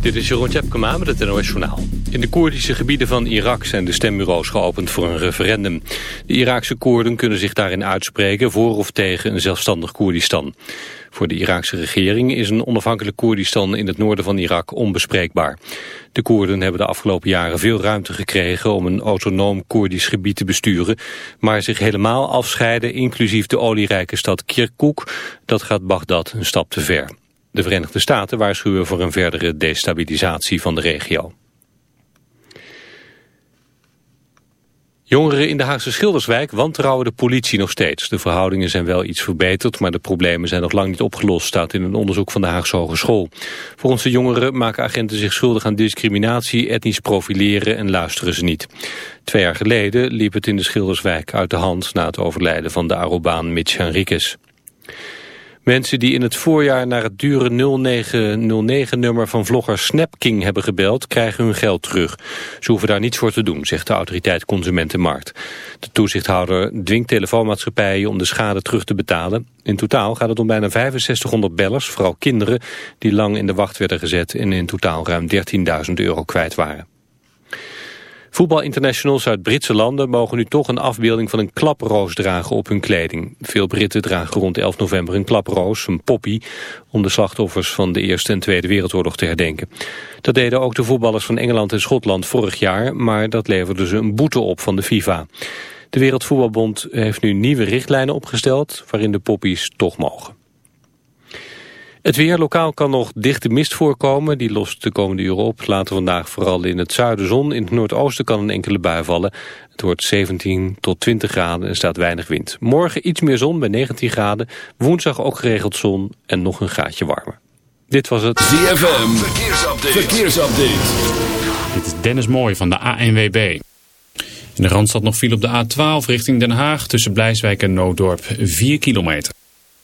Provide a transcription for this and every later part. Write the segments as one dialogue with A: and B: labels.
A: Dit is Jeroen Tjepkema met het NOS Journaal. In de Koerdische gebieden van Irak zijn de stembureaus geopend voor een referendum. De Iraakse Koerden kunnen zich daarin uitspreken voor of tegen een zelfstandig Koerdistan. Voor de Iraakse regering is een onafhankelijk Koerdistan in het noorden van Irak onbespreekbaar. De Koerden hebben de afgelopen jaren veel ruimte gekregen om een autonoom Koerdisch gebied te besturen, maar zich helemaal afscheiden, inclusief de olierijke stad Kirkuk, dat gaat Bagdad een stap te ver. De Verenigde Staten waarschuwen voor een verdere destabilisatie van de regio. Jongeren in de Haagse Schilderswijk wantrouwen de politie nog steeds. De verhoudingen zijn wel iets verbeterd, maar de problemen zijn nog lang niet opgelost, staat in een onderzoek van de Haagse Hogeschool. Volgens de jongeren maken agenten zich schuldig aan discriminatie, etnisch profileren en luisteren ze niet. Twee jaar geleden liep het in de Schilderswijk uit de hand na het overlijden van de Arobaan Mitch Henriquez. Mensen die in het voorjaar naar het dure 0909-nummer van vlogger Snapking hebben gebeld, krijgen hun geld terug. Ze hoeven daar niets voor te doen, zegt de autoriteit Consumentenmarkt. De toezichthouder dwingt telefoonmaatschappijen om de schade terug te betalen. In totaal gaat het om bijna 6500 bellers, vooral kinderen, die lang in de wacht werden gezet en in totaal ruim 13.000 euro kwijt waren. Voetbalinternationals uit Britse landen mogen nu toch een afbeelding van een klaproos dragen op hun kleding. Veel Britten dragen rond 11 november een klaproos, een poppy, om de slachtoffers van de Eerste en Tweede Wereldoorlog te herdenken. Dat deden ook de voetballers van Engeland en Schotland vorig jaar, maar dat leverde ze een boete op van de FIFA. De Wereldvoetbalbond heeft nu nieuwe richtlijnen opgesteld waarin de poppies toch mogen. Het weer lokaal kan nog dichte mist voorkomen. Die lost de komende uren op. Later vandaag vooral in het zuiden zon. In het noordoosten kan een enkele bui vallen. Het wordt 17 tot 20 graden en staat weinig wind. Morgen iets meer zon bij 19 graden. Woensdag ook geregeld zon en nog een graadje warmer. Dit was het
B: ZFM. Verkeersupdate. Verkeersupdate.
C: Dit is Dennis Mooij van de ANWB. In de Randstad nog viel op de A12 richting Den Haag tussen Blijswijk en Nooddorp 4 kilometer.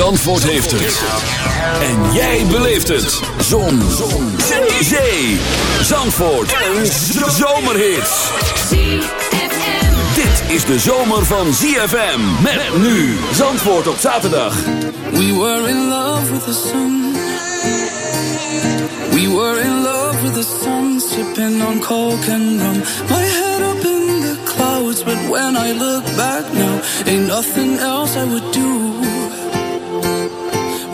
B: Zandvoort heeft het. En jij beleeft het. Zon. Zon. Zee. Zandvoort. Een zomerhit. Dit is de zomer van ZFM. Met nu. Zandvoort op zaterdag.
D: We were in love with the sun. We were in love with the sun. Sipping on coke and rum. My head up in the clouds. But when I look back now. Ain't nothing else I would do.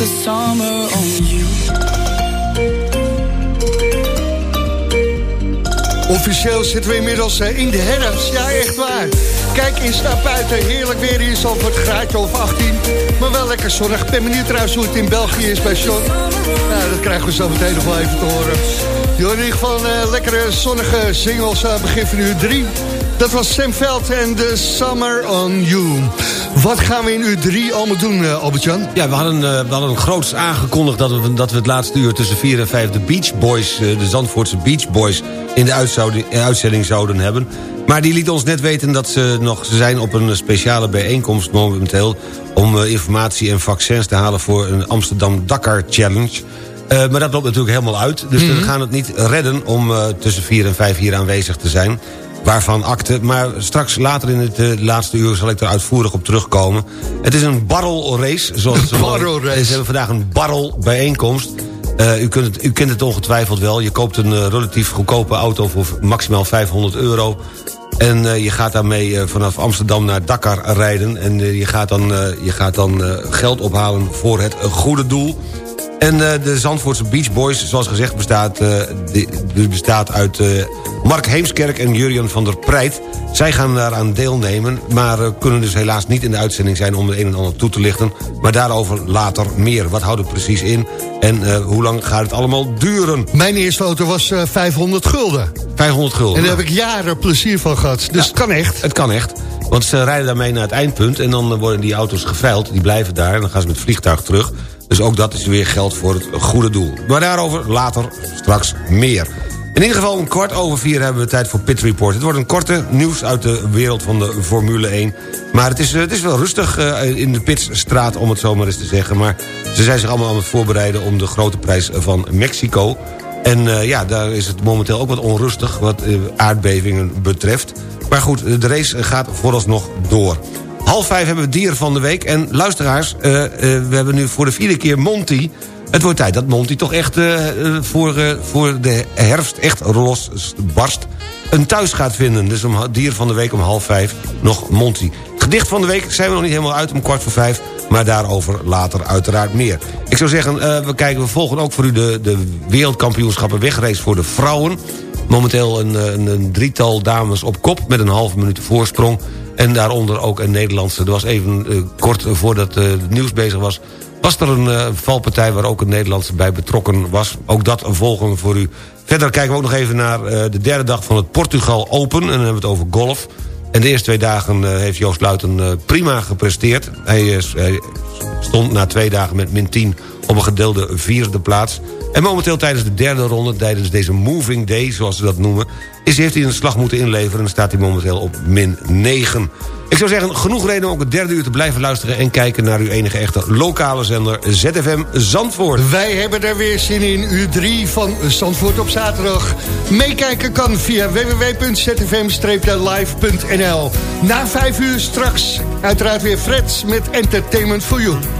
E: the summer on you.
F: Officieel zitten we inmiddels eh, in de herfst. Ja, echt waar. Kijk eens naar buiten. Heerlijk weer hier zo het graadje of 18. Maar wel lekker zonnig. Ik ben benieuwd trouwens hoe het in België is bij Sean. Nou, dat krijgen we zo meteen nog wel even te horen. Jo, in ieder geval een eh, lekkere zonnige singles aan begin van uur 3. Dat was Sam Veld en The Summer on You. Wat gaan we in uur 3 allemaal doen, eh, Albert-Jan?
G: Ja, we hadden, eh, we hadden groots aangekondigd dat we, dat we het laatste uur tussen 4 en 5 de Beach Boys, eh, de Zandvoortse Beach Boys, in de uitzending zouden hebben. Maar die liet ons net weten dat ze nog ze zijn op een speciale bijeenkomst momenteel... om informatie en vaccins te halen voor een Amsterdam Dakar Challenge. Maar dat loopt natuurlijk helemaal uit. Dus we gaan het niet redden om tussen 4 en 5 hier aanwezig te zijn. Waarvan akte. Maar straks later in het eh, laatste uur zal ik er uitvoerig op terugkomen. Het is een barrelrace. Zoals ze
F: barrelrace.
G: Ze hebben vandaag een barrel bijeenkomst. Eh, u, kunt het, u kent het ongetwijfeld wel. Je koopt een eh, relatief goedkope auto voor maximaal 500 euro. En je gaat daarmee vanaf Amsterdam naar Dakar rijden. En je gaat dan, je gaat dan geld ophalen voor het goede doel. En eh, de Zandvoortse Beach Boys, zoals gezegd, bestaat, eh, die, bestaat uit eh, Mark Heemskerk en Jurian van der Preit. Zij gaan daaraan deelnemen, maar kunnen dus helaas niet in de uitzending zijn... om het een en ander toe te lichten. Maar daarover later meer. Wat houdt het precies in en hoe lang gaat het allemaal duren?
F: Mijn eerste auto was eh, 500 gulden.
G: 500 gulden.
F: En daar heb ik jaren plezier van gehad. Dus het kan echt.
G: Het kan echt. Want ze rijden daarmee naar het eindpunt... en dan worden die auto's geveild, die blijven daar... en dan gaan ze met het vliegtuig terug. Dus ook dat is weer geld voor het goede doel. Maar daarover later straks meer. In ieder geval om kwart over vier hebben we tijd voor Pit Report. Het wordt een korte nieuws uit de wereld van de Formule 1. Maar het is, eh, het is wel rustig eh, in de Pitstraat, om het zo maar eens te zeggen. Maar ze zijn zich allemaal aan het voorbereiden... om de grote prijs van Mexico... En eh, ja, daar is het momenteel ook wat onrustig wat aardbevingen betreft. Maar goed, de race gaat vooralsnog door. Half vijf hebben we dier van de week. En luisteraars, eh, eh, we hebben nu voor de vierde keer Monty. Het wordt tijd dat Monty toch echt eh, voor, voor de herfst echt los barst... een thuis gaat vinden. Dus om dier van de week om half vijf nog Monty. Gedicht van de week zijn we nog niet helemaal uit om kwart voor vijf... maar daarover later uiteraard meer. Ik zou zeggen, we, kijken, we volgen ook voor u de, de wereldkampioenschappen wegrace voor de vrouwen. Momenteel een, een, een drietal dames op kop met een halve minuut voorsprong. En daaronder ook een Nederlandse. Er was even eh, kort voordat eh, het nieuws bezig was... was er een eh, valpartij waar ook een Nederlandse bij betrokken was. Ook dat volgen we voor u. Verder kijken we ook nog even naar eh, de derde dag van het Portugal Open. En dan hebben we het over golf. En de eerste twee dagen eh, heeft Joost Luiten eh, prima gepresteerd. Hij, eh, hij stond na twee dagen met min 10 op een gedeelde vierde plaats. En momenteel tijdens de derde ronde, tijdens deze moving day, zoals ze dat noemen... Is, heeft hij een slag moeten inleveren en staat hij momenteel op min 9. Ik zou zeggen, genoeg reden om ook het derde uur te blijven luisteren... en kijken naar uw enige echte lokale zender ZFM Zandvoort.
F: Wij hebben er weer zin in, uur 3 van Zandvoort op zaterdag. Meekijken kan via www.zfm-live.nl. Na vijf uur straks uiteraard weer Freds met Entertainment for You.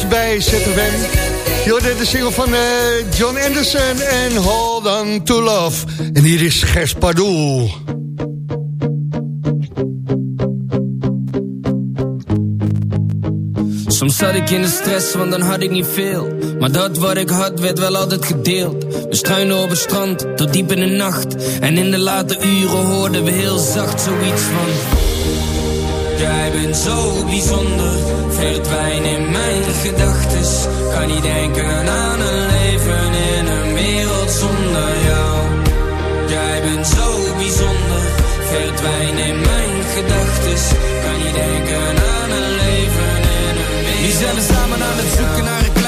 F: wordt bij ZFM. Je de single van uh, John Anderson en Hold On To Love. En hier is Gers Pardoel.
H: Soms zat ik in de stress, want dan had ik niet veel. Maar dat wat ik had, werd wel altijd gedeeld. We struinen op het strand, tot diep in de nacht. En in de late uren hoorden we heel zacht zoiets van... Jij bent zo bijzonder, verdwijn in mijn gedachtes. Kan niet denken aan een leven in een wereld zonder jou. Jij bent zo bijzonder, verdwijn in mijn gedachtes. Kan niet denken aan een leven in een wereld Die zijn samen aan het zoeken naar een klein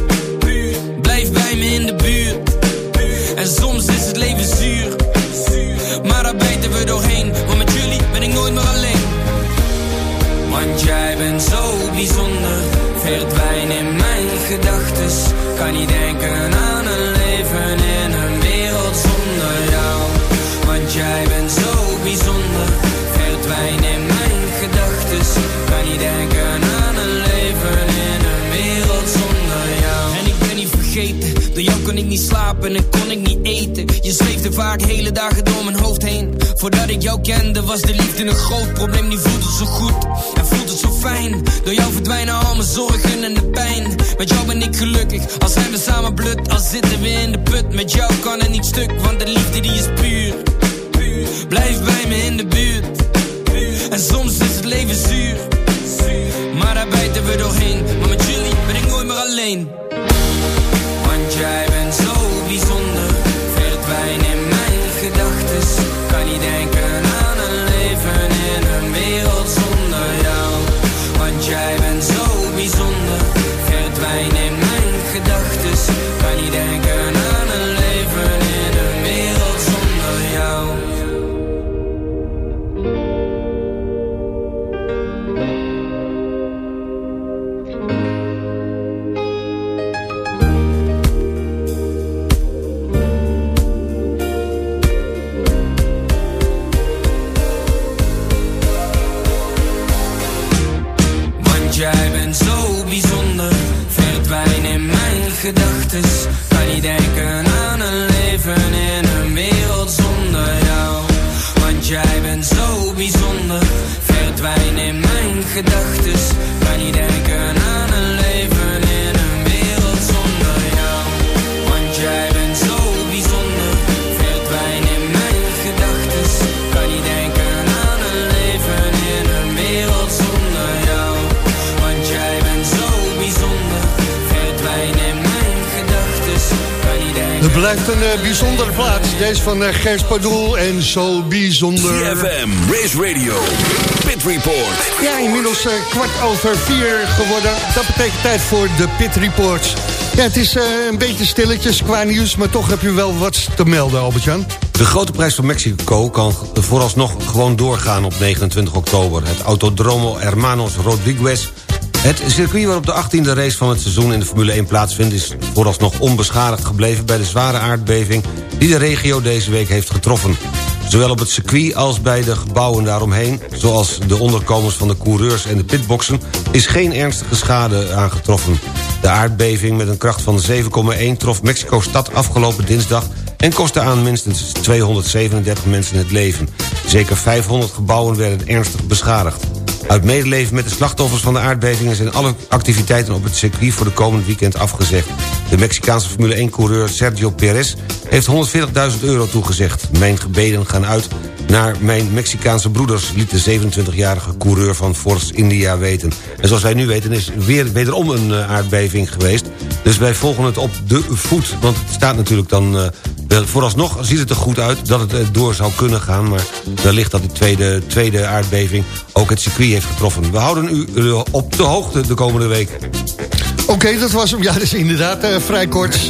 H: Kan niet denken aan een leven in een wereld zonder jou. Want jij bent zo bijzonder. Verdwijn in mijn gedachtes. Kan niet denken aan een leven in een wereld zonder jou. En ik ben niet vergeten. Door jou kon ik niet slapen en kon ik niet eten. Je zweefde vaak hele dagen door mijn hoofd heen. Voordat ik jou kende was de liefde een groot probleem. Die voelt het zo goed Door jou verdwijnen al mijn zorgen en de pijn. Met jou ben ik gelukkig, al zijn we samen blut. Al zitten we in de put, met jou kan het niet stuk. Want de liefde die is puur. Blijf bij me in de buurt. En soms is het leven zuur. Maar daar bijten we doorheen. Maar met jullie ben ik nooit meer alleen. Want jij Verdwijn in mijn gedachtes. Kan niet denken
F: blijft een eh, bijzondere plaats. Deze van uh, Gers Pardoel en zo bijzonder.
B: CFM, Race Radio, Pit Report.
F: Ja, inmiddels eh, kwart over vier geworden. Dat betekent tijd voor de Pit Reports. Ja, het is eh, een beetje stilletjes qua nieuws, maar toch heb je wel wat te melden, Albert-Jan.
G: De grote prijs van Mexico kan vooralsnog gewoon doorgaan op 29 oktober. Het Autodromo Hermanos Rodriguez het circuit waarop de 18e race van het seizoen in de Formule 1 plaatsvindt... is vooralsnog onbeschadigd gebleven bij de zware aardbeving... die de regio deze week heeft getroffen. Zowel op het circuit als bij de gebouwen daaromheen... zoals de onderkomens van de coureurs en de pitboxen... is geen ernstige schade aangetroffen. De aardbeving met een kracht van 7,1 trof Mexico-stad afgelopen dinsdag... en kostte aan minstens 237 mensen het leven. Zeker 500 gebouwen werden ernstig beschadigd. Uit medeleven met de slachtoffers van de aardbevingen... zijn alle activiteiten op het circuit voor de komend weekend afgezegd. De Mexicaanse Formule 1-coureur Sergio Perez heeft 140.000 euro toegezegd. Mijn gebeden gaan uit naar mijn Mexicaanse broeders... liet de 27-jarige coureur van Force India weten. En zoals wij nu weten is weer wederom een eh, aardbeving geweest. Dus wij volgen het op de voet. Want het staat natuurlijk dan... Wel, vooralsnog ziet het er goed uit dat het uh, door zou kunnen gaan... maar wellicht dat de tweede, tweede aardbeving ook het circuit heeft getroffen. We houden u op de hoogte de komende week.
F: Oké, dat was hem. Ja, dat is inderdaad vrij kort.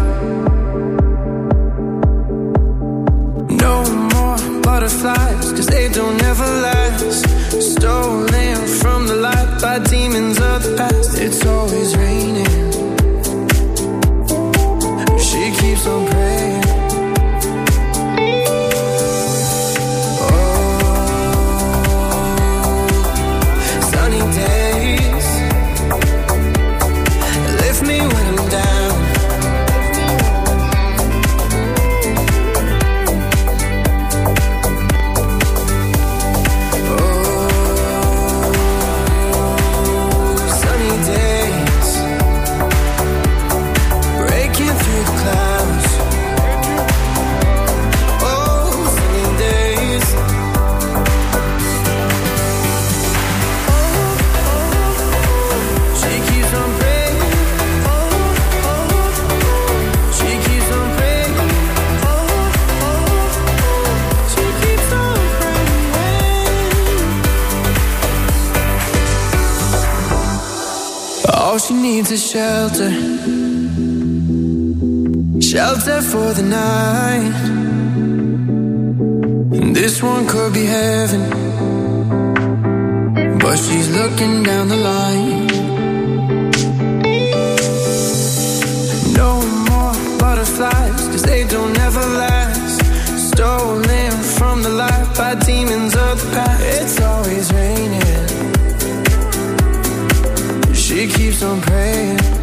I: she's looking down the line. No more butterflies, cause they don't ever last. Stolen from the light by demons of the past. It's always raining. She keeps on praying.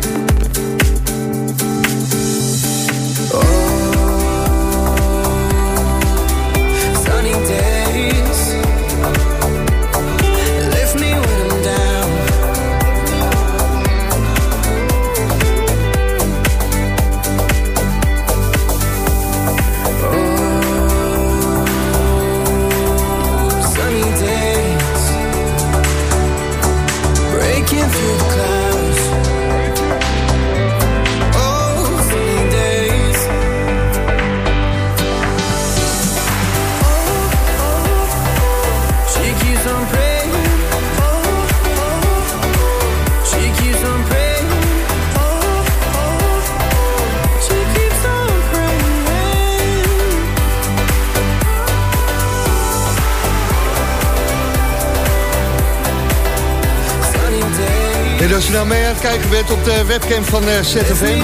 F: Je nou mee aan het kijken bent op de webcam van eh, ZFM...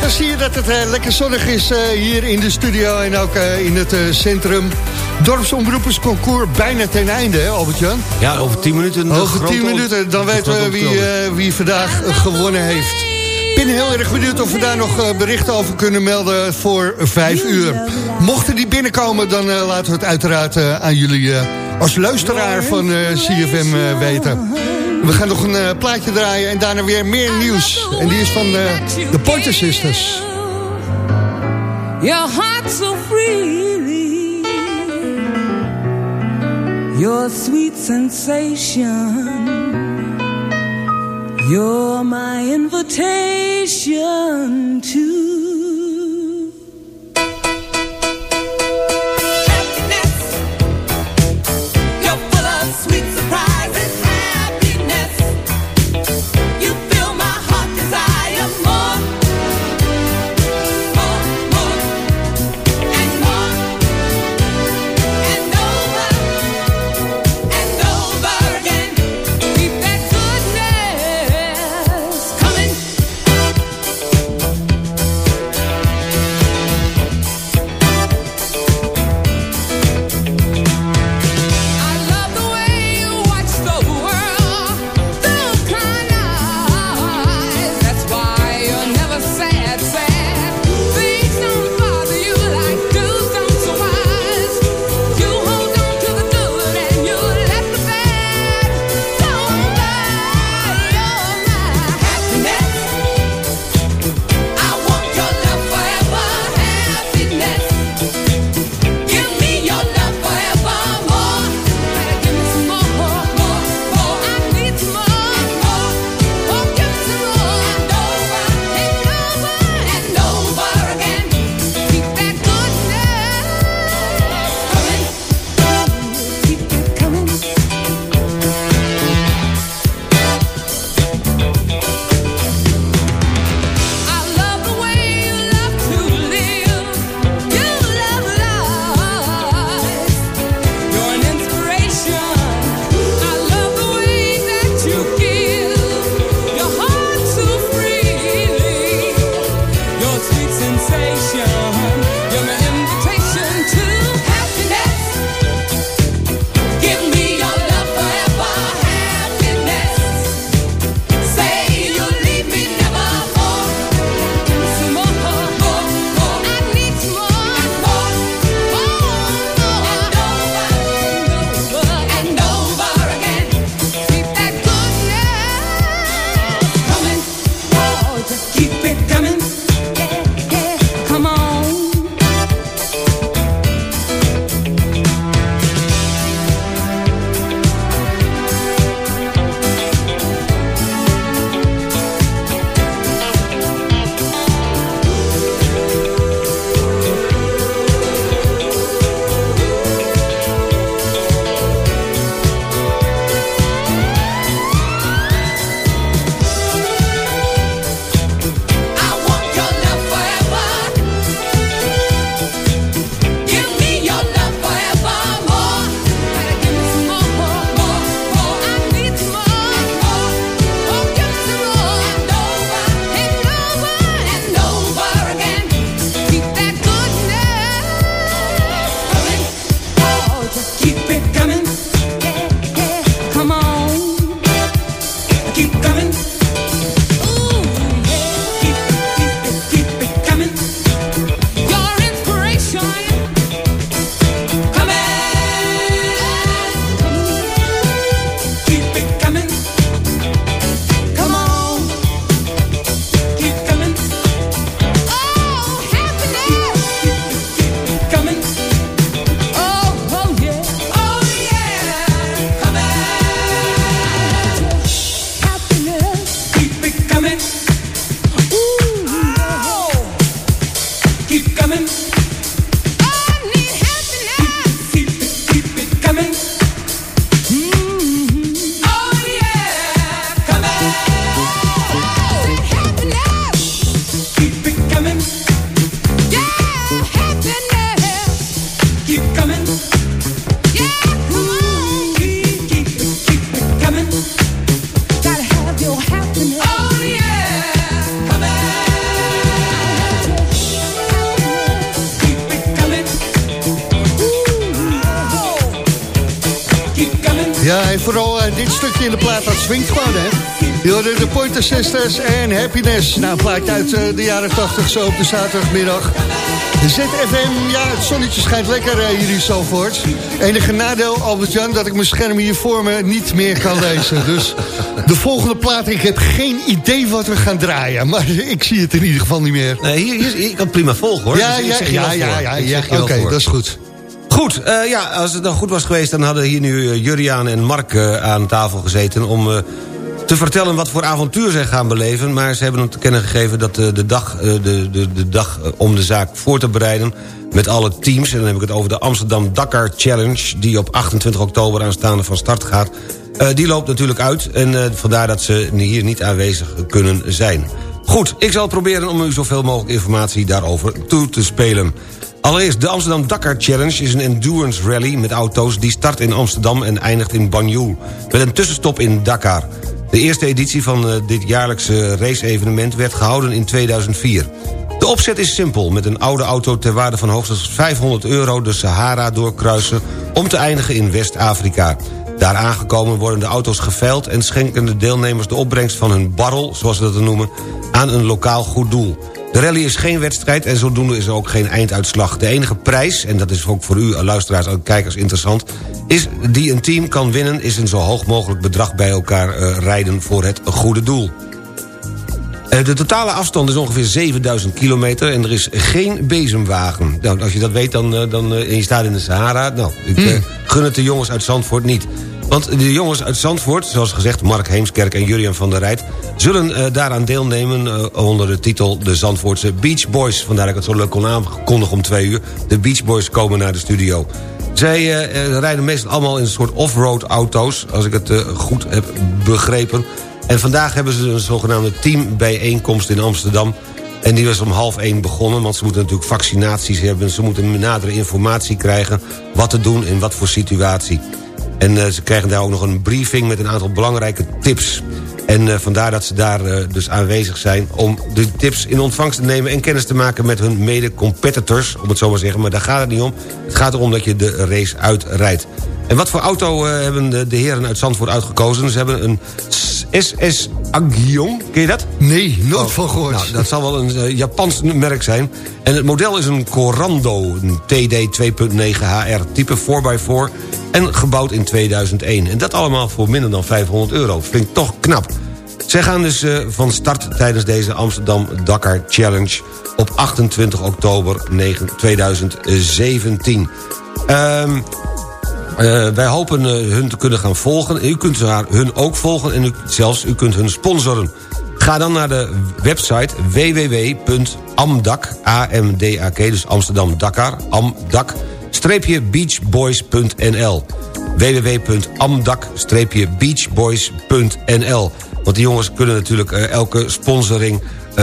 F: dan zie je dat het eh, lekker zonnig is eh, hier in de studio en ook in het centrum. Dorpsomroepersconcours bijna ten einde, hè Albert-Jan?
G: Ja, over 10 minuten.
F: Over
G: grote
F: 10
G: ont-
F: minuten, dan weten we wie, wie vandaag gewonnen heeft. Ik ben heel erg benieuwd of we daar nog berichten over kunnen melden voor 5 uur. Mochten die binnenkomen, dan laten we het uiteraard aan jullie als luisteraar van CFM weten. We gaan nog een eh, plaatje draaien en daarna weer meer nieuws. En die is van eh, de Pointer Sisters.
D: Your heart so freely, your sweet sensation. You're my invitation to
F: de Sisters en Happiness. Nou, een plaatje uit eh, de jaren 80 zo op de zaterdagmiddag. De ZFM, ja, het zonnetje schijnt lekker eh, hier in Zalvoort. Enige nadeel, Albert-Jan, dat ik mijn scherm hier voor me niet meer kan lezen. Dus de volgende plaat, ik heb geen idee wat we gaan draaien. Maar ik zie het in ieder geval niet meer.
G: Nee, hier, hier, ik kan het prima volgen, hoor.
F: Ja,
G: Dus
F: ja, ja, ja, ja, Oké, dat is goed.
G: Goed, eh, ja, als het dan goed was geweest... dan hadden hier nu Juriaan en Mark aan tafel gezeten... om te vertellen wat voor avontuur zij gaan beleven. Maar ze hebben hem te kennen gegeven dat eh, de dag, eh, de, de, de dag eh, om de zaak voor te bereiden... met alle teams, en dan heb ik het over de Amsterdam Dakar Challenge... die op 28 oktober aanstaande van start gaat... die loopt natuurlijk uit en vandaar dat ze hier niet aanwezig kunnen zijn. Goed, ik zal proberen om u zoveel mogelijk informatie daarover toe te spelen. Allereerst, de Amsterdam Dakar Challenge is een endurance rally met auto's... die start in Amsterdam en eindigt in Banjul. Met een tussenstop in Dakar. De eerste editie van eh, dit jaarlijkse race-evenement werd gehouden in 2004. De opzet is simpel. Met een oude auto ter waarde van hoogstens 500 euro... de Sahara doorkruisen om te eindigen in West-Afrika. Daar aangekomen worden de auto's geveild... en schenken de deelnemers de opbrengst van hun barrel, zoals ze dat noemen... aan een lokaal goed doel. De rally is geen wedstrijd en zodoende is er ook geen einduitslag. De enige prijs, en dat is ook voor u luisteraars en kijkers interessant... is die een team kan winnen, is een zo hoog mogelijk bedrag bij elkaar eh, rijden voor het goede doel. Eh, De totale afstand is ongeveer 7000 kilometer en er is geen bezemwagen. Nou, als je dat weet dan, eh, dan, en je staat in de Sahara... nou, ik eh, gun het de jongens uit Zandvoort niet. Want de jongens uit Zandvoort, zoals gezegd... Mark Heemskerk en Julian van der Rijt... zullen eh, daaraan deelnemen eh, onder de titel... de Zandvoortse Beach Boys. Vandaar dat ik het zo leuk kon aankondigen om twee uur. De Beach Boys komen naar de studio. Zij eh, rijden meestal allemaal in een soort off-road auto's... als ik het goed heb begrepen... En vandaag hebben ze een zogenaamde teambijeenkomst in Amsterdam. En die was om half één begonnen, want ze moeten natuurlijk vaccinaties hebben. Ze moeten nadere informatie krijgen, wat te doen in wat voor situatie. En eh, ze krijgen daar ook nog een briefing met een aantal belangrijke tips. En eh, vandaar dat ze daar eh, dus aanwezig zijn... om de tips in ontvangst te nemen en kennis te maken met hun mede-competitors... om het zo maar zeggen, maar daar gaat het niet om. Het gaat erom dat je de race uitrijdt. En wat voor auto hebben de, de heren uit Zandvoort uitgekozen? Ze hebben een SS Agion, ken je dat?
F: Nee, nooit van gehoord.
G: Nou, dat zal wel een eh, Japans merk zijn. En het model is een Corando, een TD 2.9 HR, type 4x4... en gebouwd in 2001. En dat allemaal voor minder dan 500 euro. Ik toch knap. Zij gaan dus eh, van start tijdens deze Amsterdam Dakar Challenge... op 28 oktober 9 2017. Ehm eh, wij hopen eh, hun te kunnen gaan volgen. U kunt haar, hun ook volgen en zelfs u kunt hun sponsoren. Ga dan naar de website www.amdak, A-M-D-A-K, dus Amsterdam Dakar, amdak, streepje beachboys.nl www.amdak-beachboys.nl Want die jongens kunnen natuurlijk eh, elke sponsoring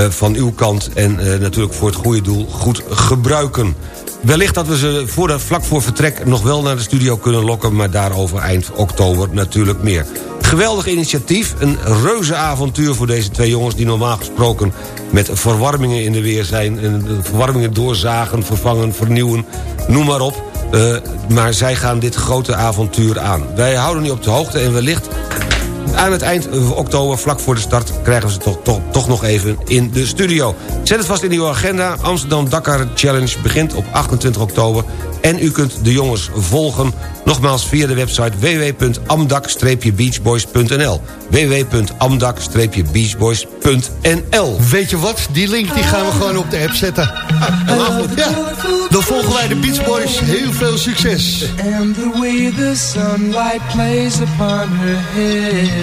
G: van uw kant... en natuurlijk voor het goede doel goed gebruiken. Wellicht dat we ze voor de, vlak voor vertrek nog wel naar de studio kunnen lokken... maar daarover eind oktober natuurlijk meer. Geweldig initiatief, een reuze avontuur voor deze twee jongens... die normaal gesproken met verwarmingen in de weer zijn... en verwarmingen doorzagen, vervangen, vernieuwen, noem maar op... Eh, maar zij gaan dit grote avontuur aan. Wij houden u op de hoogte en wellicht aan het eind oktober, vlak voor de start... krijgen we ze toch, toch, toch nog even in de studio. Zet het vast in uw agenda. Amsterdam Dakar Challenge begint op 28 oktober. En u kunt de jongens volgen, nogmaals via de website... www.amdak-beachboys.nl www.amdak-beachboys.nl
F: Weet je wat? Die link die gaan we gewoon op de app zetten. Ja, dan volgen wij de Beach Boys. Heel veel succes.
D: And the way the sunlight plays upon her head.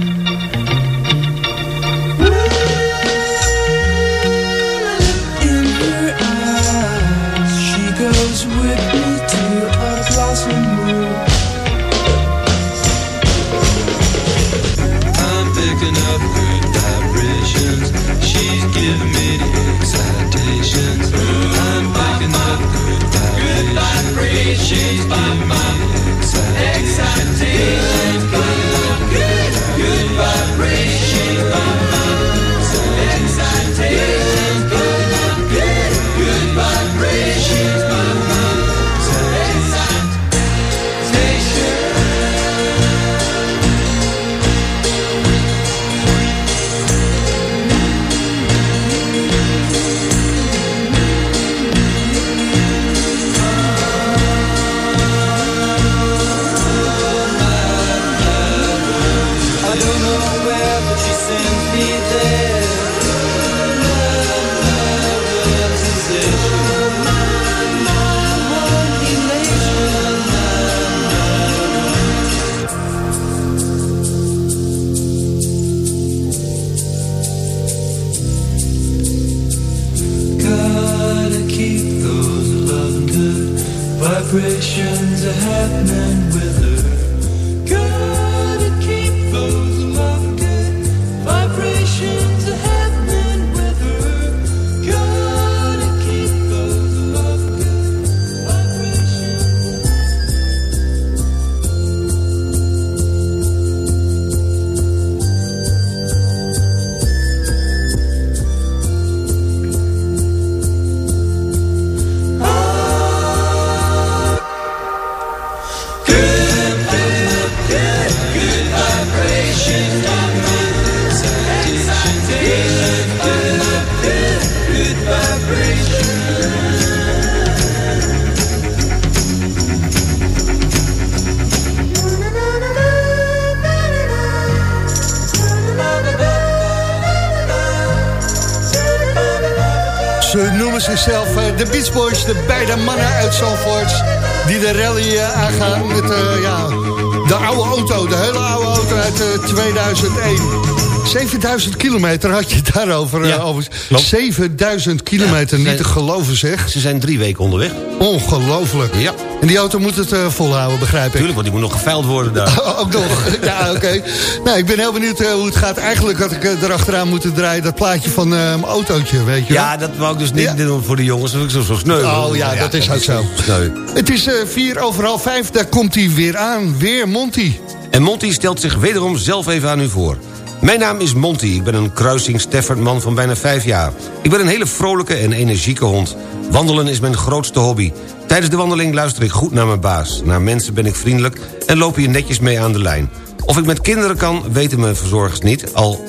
F: 7000 kilometer had je het daarover.
G: Ja,
F: eh, over.
G: klopt.
F: 7000 kilometer,
G: Ja,
F: niet te geloven zeg.
G: Ze zijn drie weken onderweg.
F: Ongelooflijk.
G: Ja.
F: En die auto moet het eh, volhouden, begrijp ik.
G: Tuurlijk, want die moet nog geveild worden daar.
F: Ook nog. Ja, oké. Nou, ik ben heel benieuwd eh, hoe het gaat. Eigenlijk had ik erachteraan moeten draaien... dat plaatje van mijn autootje, weet je wel?
G: Ja, dat wou ik dus niet
F: Ja.
G: doen voor de jongens. Dat is zo, zo sneu.
F: Oh ja, dat is ook zo.
G: Sneu.
F: Het is vier over half vijf, daar komt hij weer aan. Weer Monty.
G: En Monty stelt zich wederom zelf even aan u voor. Mijn naam is Monty, ik ben een kruising Staffordman van bijna vijf jaar. Ik ben een hele vrolijke en energieke hond. Wandelen is mijn grootste hobby. Tijdens de wandeling luister ik goed naar mijn baas. Naar mensen ben ik vriendelijk en loop hier netjes mee aan de lijn. Of ik met kinderen kan, weten mijn verzorgers niet. Al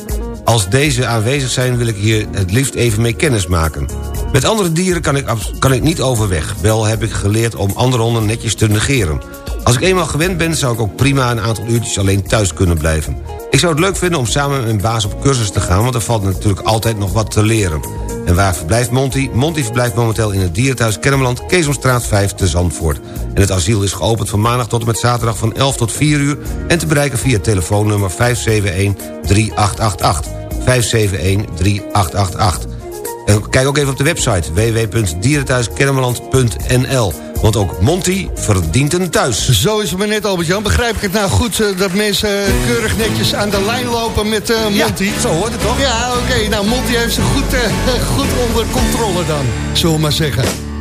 G: als deze aanwezig zijn wil ik hier het liefst even mee kennis maken. Met andere dieren kan ik, kan ik niet overweg. Wel heb ik geleerd om andere honden netjes te negeren. Als ik eenmaal gewend ben, zou ik ook prima een aantal uurtjes alleen thuis kunnen blijven. Ik zou het leuk vinden om samen met baas op cursus te gaan... want er valt natuurlijk altijd nog wat te leren. En waar verblijft Monty? Monty verblijft momenteel in het dierenthuis Kennemerland... Keesomstraat 5 te Zandvoort. En het asiel is geopend van maandag tot en met zaterdag van 11 tot 4 uur... en te bereiken via telefoonnummer 571-3888. 571-3888. En kijk ook even op de website www.dierenthuiskennemerland.nl. Want ook Monty verdient een thuis.
F: Zo is het maar net, Albert-Jan. Begrijp ik het nou goed eh, dat mensen keurig netjes aan de lijn lopen met eh, Monty?
G: zo hoort het toch?
F: Ja, oké. Nou, Monty heeft ze goed, eh, goed onder controle dan. Zullen we maar zeggen.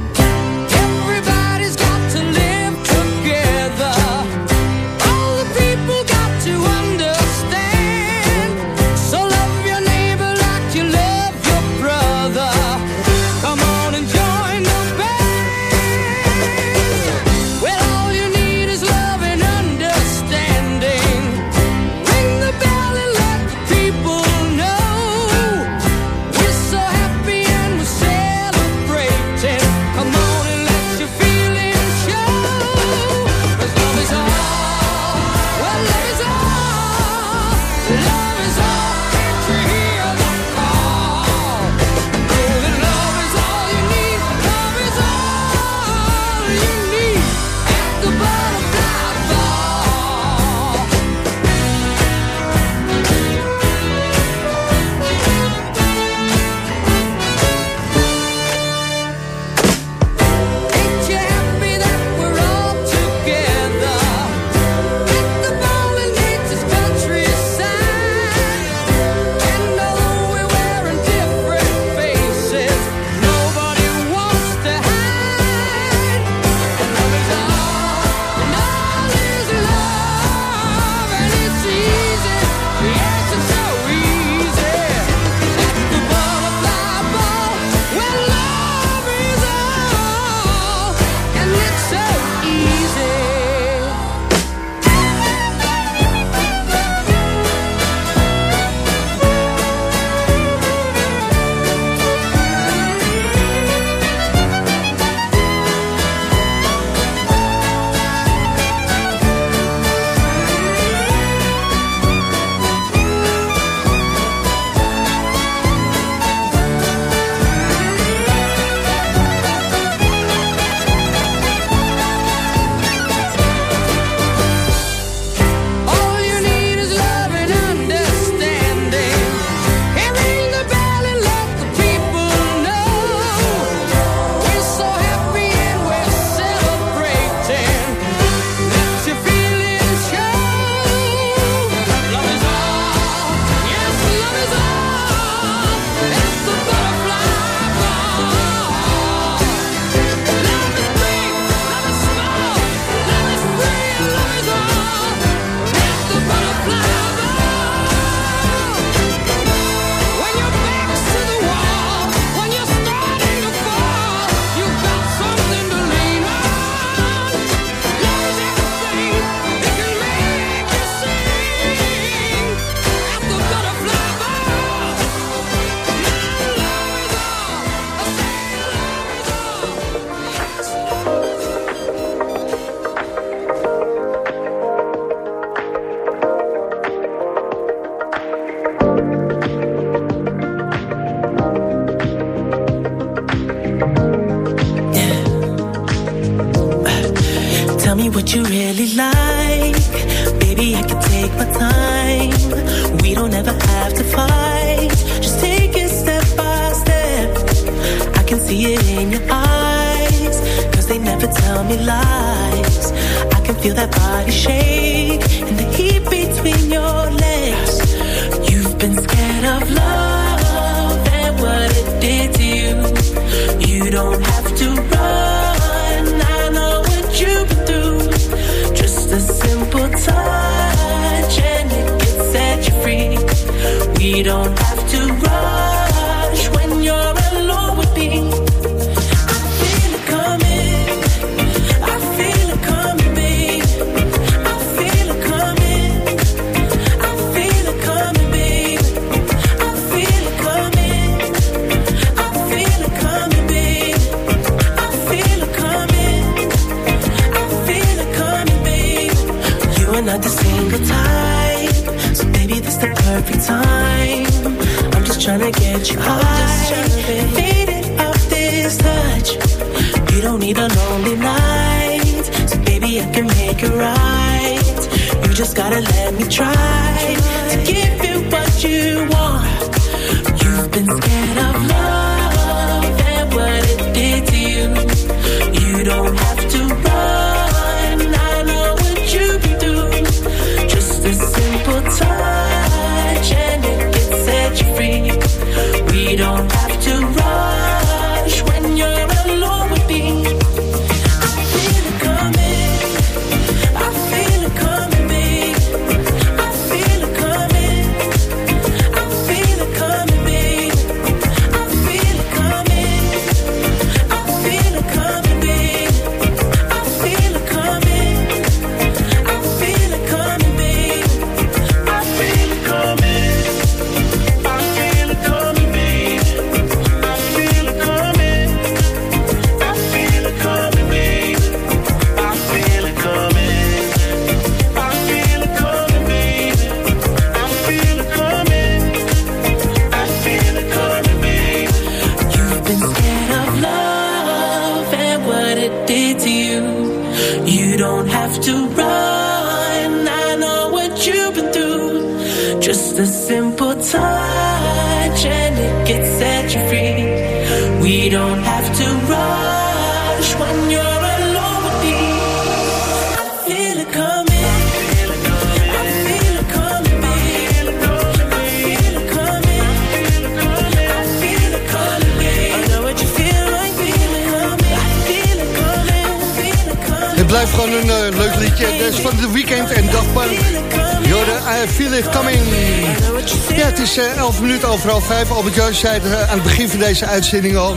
F: Deze uitzending al.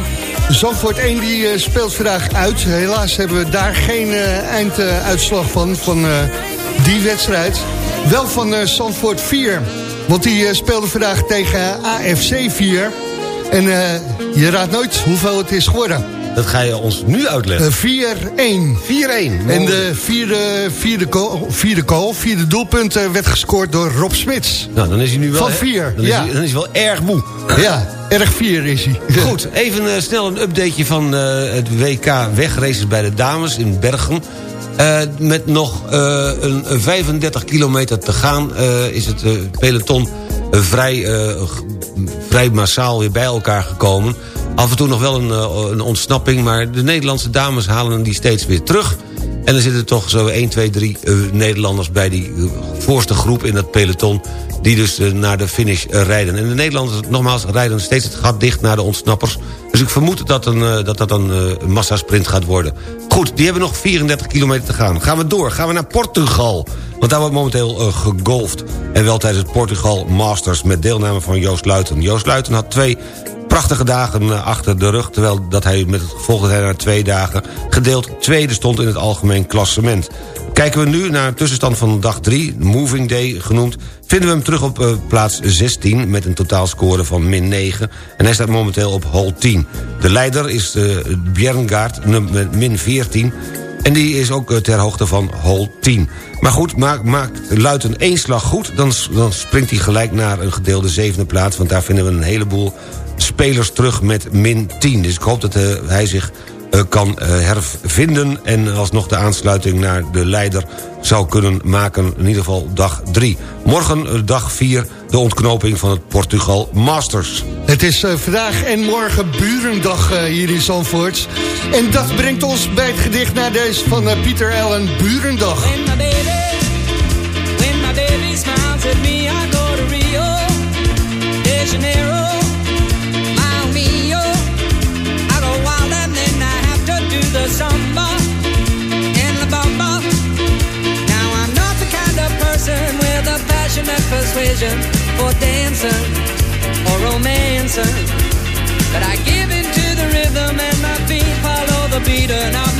F: Zandvoort 1 die eh, speelt vandaag uit. Helaas hebben we daar geen eh, einduitslag van, van eh, die wedstrijd. Wel van Zandvoort 4. Want die speelde vandaag tegen AFC 4. En je raadt nooit hoeveel het is geworden.
G: Dat ga je ons nu uitleggen.
F: Eh, 4-1.
G: 4-1.
F: En de vierde, vierde, goal, vierde goal, vierde doelpunt eh, werd gescoord door Rob Smits.
G: Nou, dan is hij nu wel...
F: Van vier,
G: Dan is,
F: ja.
G: hij, dan is hij wel erg moe.
F: Ja, erg vier is hij.
G: Goed, even eh, snel een updateje van eh, het WK wegraces bij de dames in Bergen. Met nog een 35 kilometer te gaan is het peloton vrij, vrij massaal weer bij elkaar gekomen. Af en toe nog wel een, eh, een ontsnapping, maar de Nederlandse dames halen die steeds weer terug. En er zitten toch zo 1, 2, 3 eh, Nederlanders bij die eh, voorste groep in dat peloton... die dus eh, naar de finish rijden. En de Nederlanders, nogmaals, rijden steeds het gat dicht naar de ontsnappers. Dus ik vermoed dat een, dat, dat een massasprint gaat worden. Goed, die hebben nog 34 kilometer te gaan. Gaan we door, gaan we naar Portugal. Want daar wordt momenteel gegolfd. En wel tijdens het Portugal Masters met deelname van Joost Luiten. Joost Luiten had twee prachtige dagen eh, achter de rug... terwijl dat hij met het gevolg dat hij na twee dagen gedeeld tweede stond in het algemeen klassement. Kijken we nu naar de tussenstand van dag 3, Moving Day genoemd... vinden we hem terug op eh, plaats 16 met een totaalscore van min 9... en hij staat momenteel op hole 10. De leider is uh, Bjerngaard num- met min 14... En die is ook eh, ter hoogte van hole 10. Maar goed, maakt maakt Luiten één slag goed... Dan, dan springt hij gelijk naar een gedeelde zevende plaats... want daar vinden we een heleboel spelers terug met min 10. Dus ik hoop dat eh, hij zich eh, kan eh, hervinden... en alsnog de aansluiting naar de leider zou kunnen maken. In ieder geval dag 3. Morgen dag 4 de ontknoping van het Portugal Masters.
F: Het is eh, vandaag en morgen Burendag eh, hier in Zandvoort. En dat brengt ons bij het gedicht naar deze van eh, Pieter Allen, Burendag.
D: Persuasion for dancing or romancing, but I give in to the rhythm and my feet follow the beating of my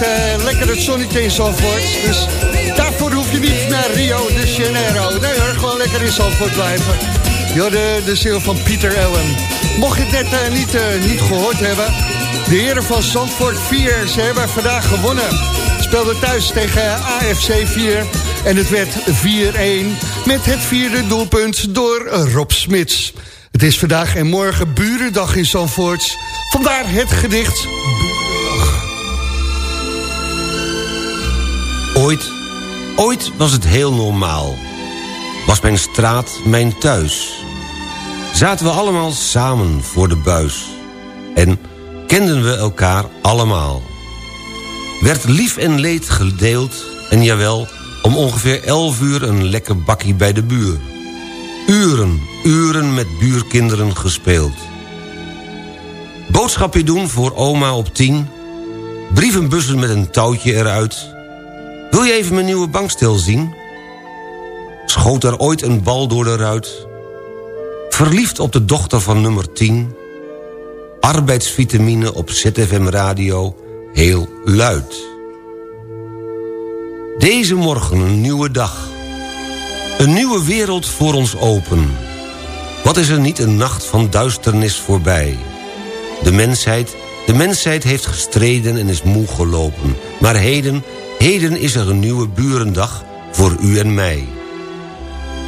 F: eh, lekker het zonnetje in Zandvoort. Dus daarvoor hoef je niet naar Rio de Janeiro. Nee hoor, gewoon lekker in Zandvoort blijven. Ja, de, de ziel van Pieter Allen. Mocht je het net eh, niet, eh, niet gehoord hebben... de heren van Zandvoort 4, ze hebben vandaag gewonnen. Speelden thuis tegen AFC 4 en het werd 4-1... met het vierde doelpunt door Rob Smits. Het is vandaag en morgen burendag in Zandvoort. Vandaar het gedicht
G: Ooit, ooit was het heel normaal. Was mijn straat mijn thuis. Zaten we allemaal samen voor de buis. En kenden we elkaar allemaal. Werd lief en leed gedeeld. En jawel, om ongeveer elf uur een lekker bakkie bij de buur. Uren, uren met buurkinderen gespeeld. Boodschapje doen voor oma op tien. Brievenbussen met een touwtje eruit. Even mijn nieuwe bankstel zien? Schoot er ooit een bal door de ruit? Verliefd op de dochter van nummer 10? Arbeidsvitamine op ZFM Radio, heel luid. Deze morgen een nieuwe dag. Een nieuwe wereld voor ons open. Wat is er niet een nacht van duisternis voorbij? De mensheid, de mensheid heeft gestreden en is moe gelopen. Maar heden, heden is er een nieuwe burendag voor u en mij.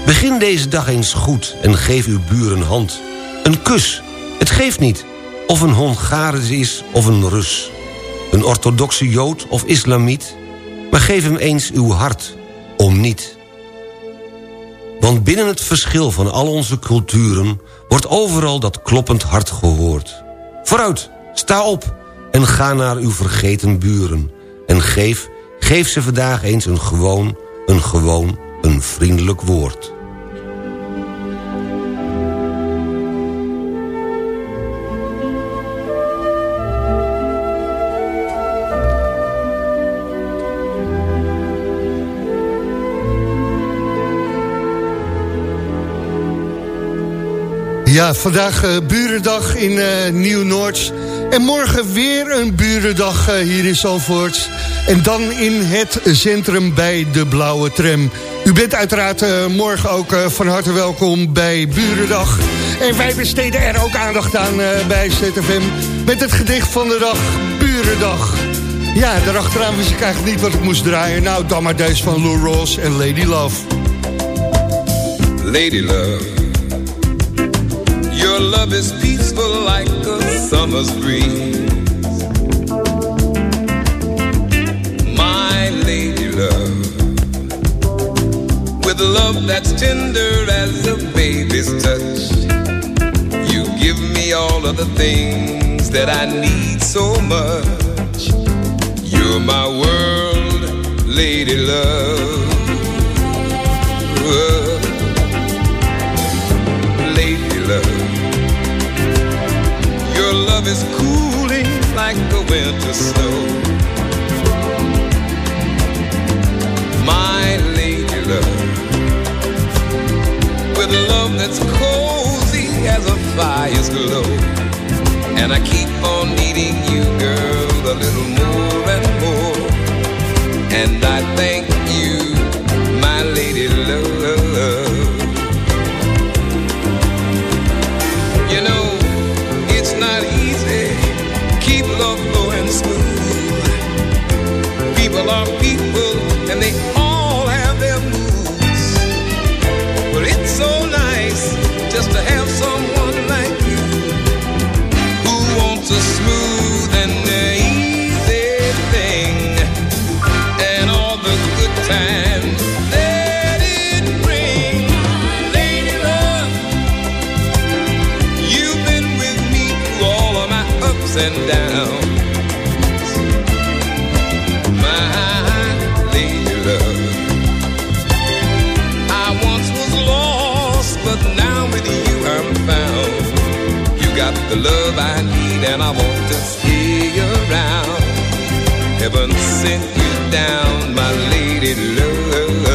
G: Begin deze dag eens goed en geef uw buren hand. Een kus, het geeft niet. Of een Hongaris is of een Rus. Een orthodoxe Jood of Islamiet. Maar geef hem eens uw hart, om niet. Want binnen het verschil van al onze culturen... wordt overal dat kloppend hart gehoord. Vooruit, sta op en ga naar uw vergeten buren. En geef, Geef ze vandaag eens een gewoon, een gewoon, een vriendelijk woord.
F: Ja, vandaag uh, Burendag in eh, Nieuw-Noord. En morgen weer een Burendag uh, hier in Zalvoort. En dan in het centrum bij de Blauwe Tram. U bent uiteraard morgen ook van harte welkom bij Burendag. En wij besteden er ook aandacht aan bij ZFM... met het gedicht van de dag, Burendag. Ja, daarachteraan wist ik eigenlijk niet wat ik moest draaien. Nou, dan maar deze van Lou Ross en Lady Love.
J: Lady Love Your love is peaceful like a summer's breeze. My lady love With love that's tender as a baby's touch You give me all of the things that I need so much. You're my world, lady love love is cooling like the winter snow. My lady love With love that's cozy as a fire's glow. And I keep on needing you, girl, Heaven sent you down My lady love.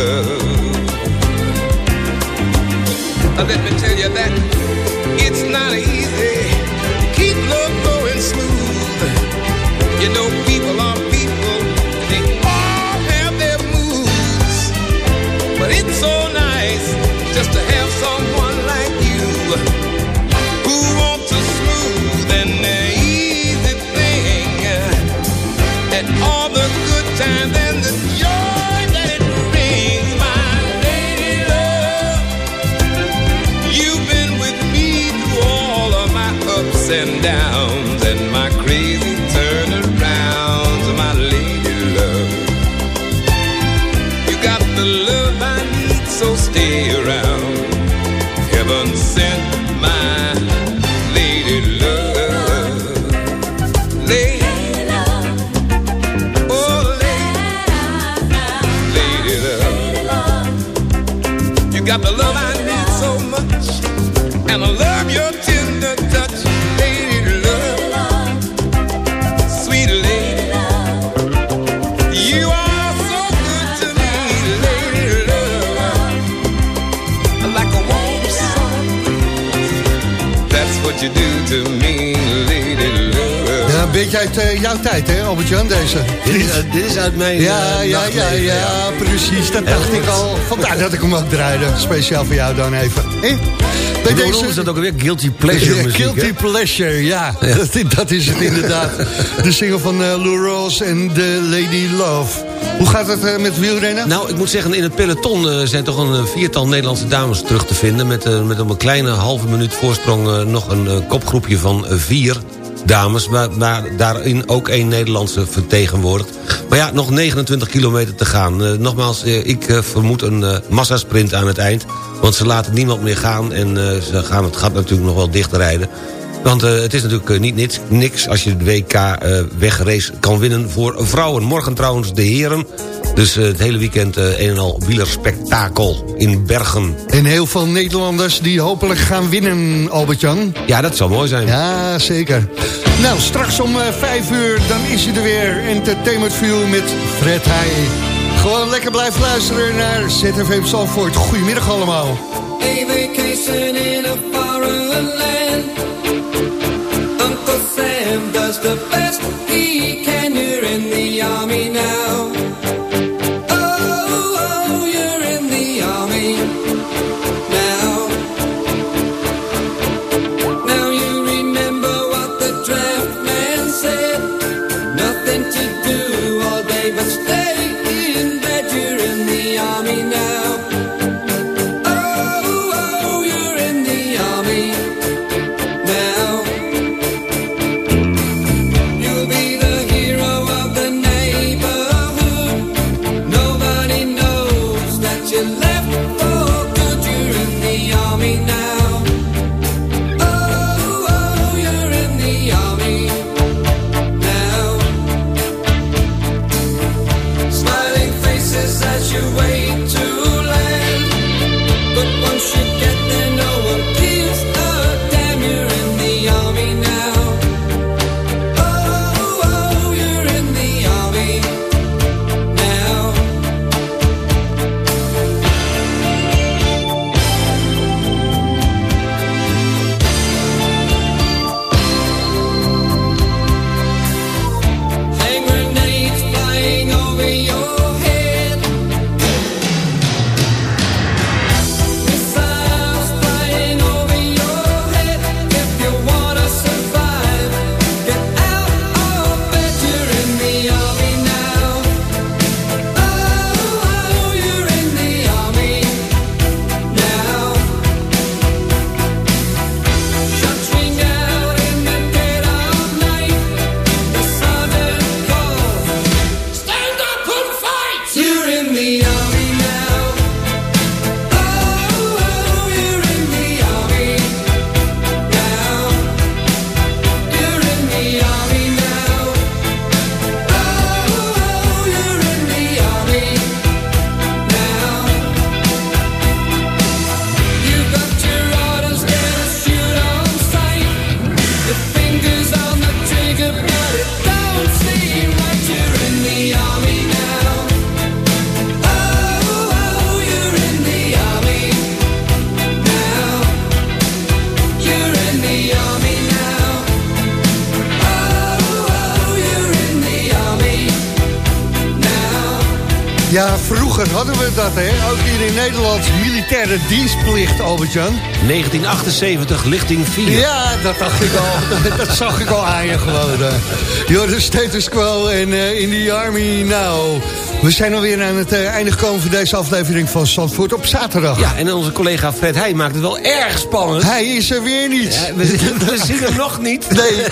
J: Uh, Let me tell you that It's not easy to Keep love going smooth. You know people are people They all have their moods. But it's so nice Just to have someone
F: Uit eh, jouw tijd, hè, Albert-Jan, deze.
G: Dit is, uit- dit is uit mijn
F: Ja,
G: eh,
F: ja, ja, ja, precies. Dat dacht ik al. Vandaar dat ik hem ook draaide. Speciaal voor jou dan even. Eh? Bij
G: Hoe noemen ze dat ook alweer? Guilty pleasure muziek,
F: Guilty
G: hè?
F: Pleasure, ja. Dat, dat is het inderdaad. De single van eh, Lou Rawls en The Lady Love. Hoe gaat het met wielrennen?
G: Nou, ik moet zeggen, in het peloton zijn toch een viertal Nederlandse dames terug te vinden... met, met een kleine halve minuut voorsprong nog een kopgroepje van vier dames... Maar, daarin ook één Nederlandse vertegenwoordigd. Maar ja, nog 29 kilometer te gaan. Eh, nogmaals, eh, ik eh, vermoed een eh, massasprint aan het eind... want ze laten niemand meer gaan en ze gaan het gat natuurlijk nog wel dichtrijden... Want het is natuurlijk niet niks, niks als je de WK wegrace kan winnen voor vrouwen. Morgen trouwens de heren. Dus eh, het hele weekend eh, een en al wielerspektakel in Bergen.
F: En heel veel Nederlanders die hopelijk gaan winnen, Albert-Jan.
G: Ja, dat zou mooi zijn.
F: Ja, zeker. Nou, straks om eh, vijf uur, dan is hij er weer. Entertainment View met Fred Heij. Gewoon lekker blijven luisteren naar ZFM Zalvoort. Goedemiddag allemaal.
H: vacation in a foreign land. Uncle Sam does the best he can. You're in the army now.
F: Militaire dienstplicht, Albert-Jan.
G: 1978, lichting 4.
F: Ja, dat dacht ik al. dat zag ik al aan je gewoon. eh. Joh, de status quo en eh, in the army now. We zijn alweer aan het eh, einde gekomen van deze aflevering van Zandvoort op zaterdag.
G: Ja, en onze collega Fred Heij maakt het wel erg spannend.
F: Hij is er weer niet.
G: Ja, we, we zien hem nog niet.
F: Nee.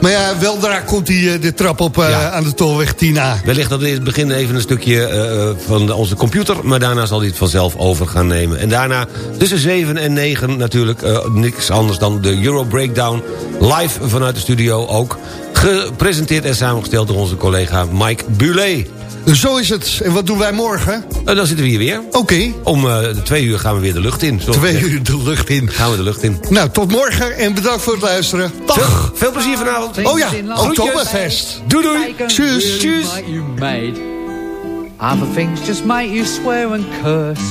F: Maar ja, weldra komt hij eh, de trap op eh,
G: Ja.
F: aan de tolweg 10A.
G: Wellicht dat we in het begin even een stukje van onze computer... maar daarna zal hij het vanzelf over gaan nemen. En daarna tussen 7 en 9 natuurlijk niks anders dan de Euro Breakdown... live vanuit de studio ook. Gepresenteerd en samengesteld door onze collega Mike Bulet.
F: Zo is het. En wat doen wij morgen?
G: Eh, dan zitten we hier weer.
F: Oké,
G: Om eh, de twee uur gaan we weer de lucht in.
F: twee uur de lucht in.
G: Gaan we de lucht in.
F: Nou, tot morgen en bedankt voor het luisteren.
G: Veel,
F: Dag.
G: veel plezier vanavond.
F: Oh ja. Oktoberfest.
G: Doei doei.
F: Tjus.
G: Tjus.
K: Other things just make you swear and curse.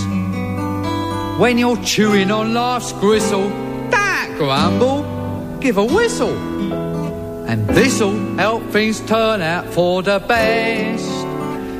K: When you're chewing on life's gristle, that grumble, give a whistle. And this'll help things turn out for the best.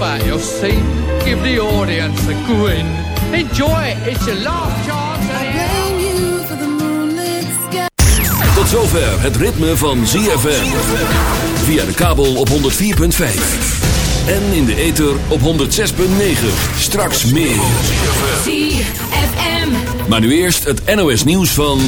K: Forget about your scene, give the audience a grin. Enjoy it, it's your last chance anyhow.
L: blame you for the moonlight
B: zover het ritme van ZFM. Via de kabel op 104.5. En in de ether op 106.9. Straks meer.
M: ZFM.
B: Maar nu eerst het NOS nieuws van...